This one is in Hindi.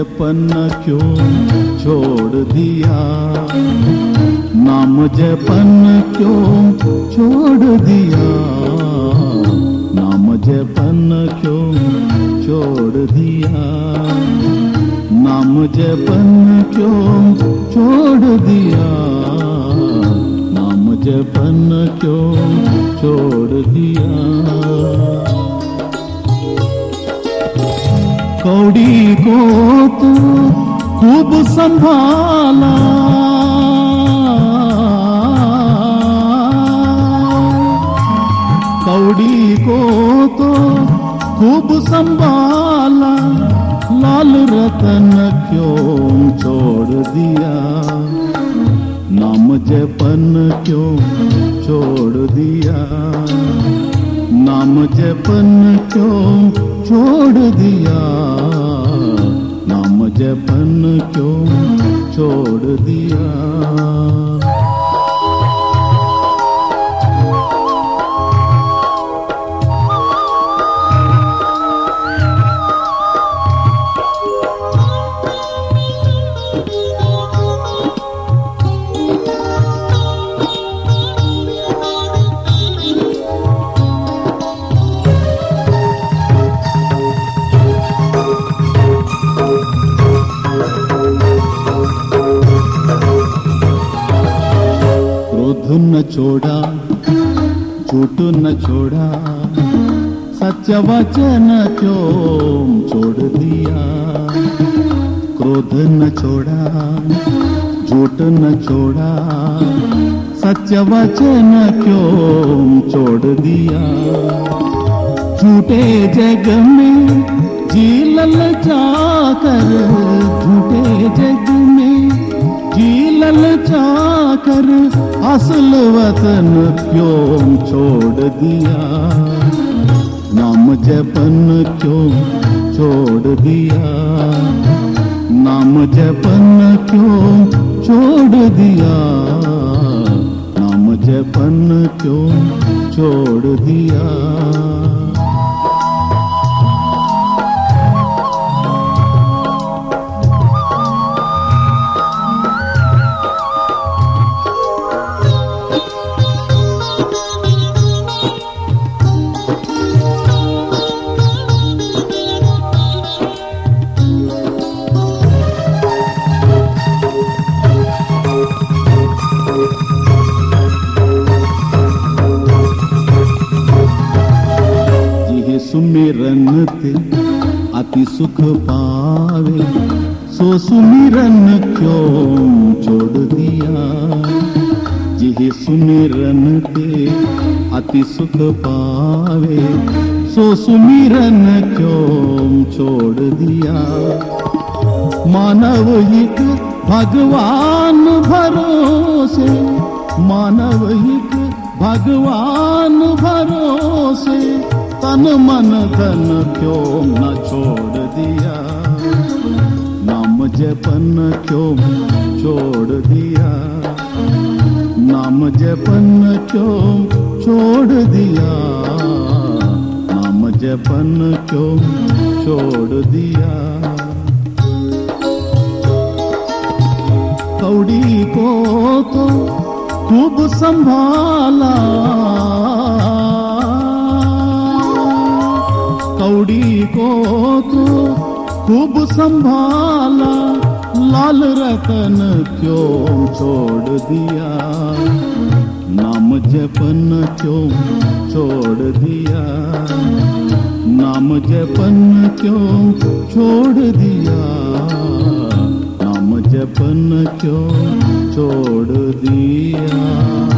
जपन क्यों छोड़ दिया? नाम जपन क्यों छोड़ दिया? नाम जपन क्यों छोड़ दिया? नाम जपन क्यों छोड़ दिया? नाम जपन क्यों छोड़ दिया? कौड़ी को तो खूब संभाला। कौड़ी को तो खूब संभाला। लाल रतन क्यों छोड़ दिया? नाम जपन क्यों छोड़ दिया? नाम जपन क्यों छोड़ दिया? नाम जपन क्यों छोड़ दिया? क्रोध न छोड़ा, झूठ न छोड़ा सच वचन क्यों छोड़ दिया? क्रोध न छोड़ा, झूठ न छोड़ा सच वचन क्यों छोड़ दिया? झूठे जग में जी ललचा कर झूठे जग में जी ललचा कर असल वतन क्यों छोड़ दिया? नाम जपन क्यों छोड़ दिया? नाम जपन क्यों छोड़ दिया? नाम जपन क्यों छोड़ दिया? सुमिरन ते अति सुख पावे। सो सुमिरन क्यों छोड़ दिया? जिहे सुमिरन ते अति सुख पावे। सो सुमिरन क्यों छोड़ दिया? मानव एक भगवान भरोसे, मानव एक भगवान भरोसे, तन मन धन क्यों न छोड़ दिया? नाम जपन क्यों छोड़ दिया? नाम जपन क्यों छोड़ दिया? नाम जपन क्यों छोड़ दिया? कौड़ी को तो खूब संभाला। कौड़ी को तो खूब संभाला। लाल रतन क्यों छोड़ दिया? नाम जपन क्यों छोड़ दिया? नाम जपन क्यों छोड़ दिया? नाम जपन क्यों छोड़ दिया।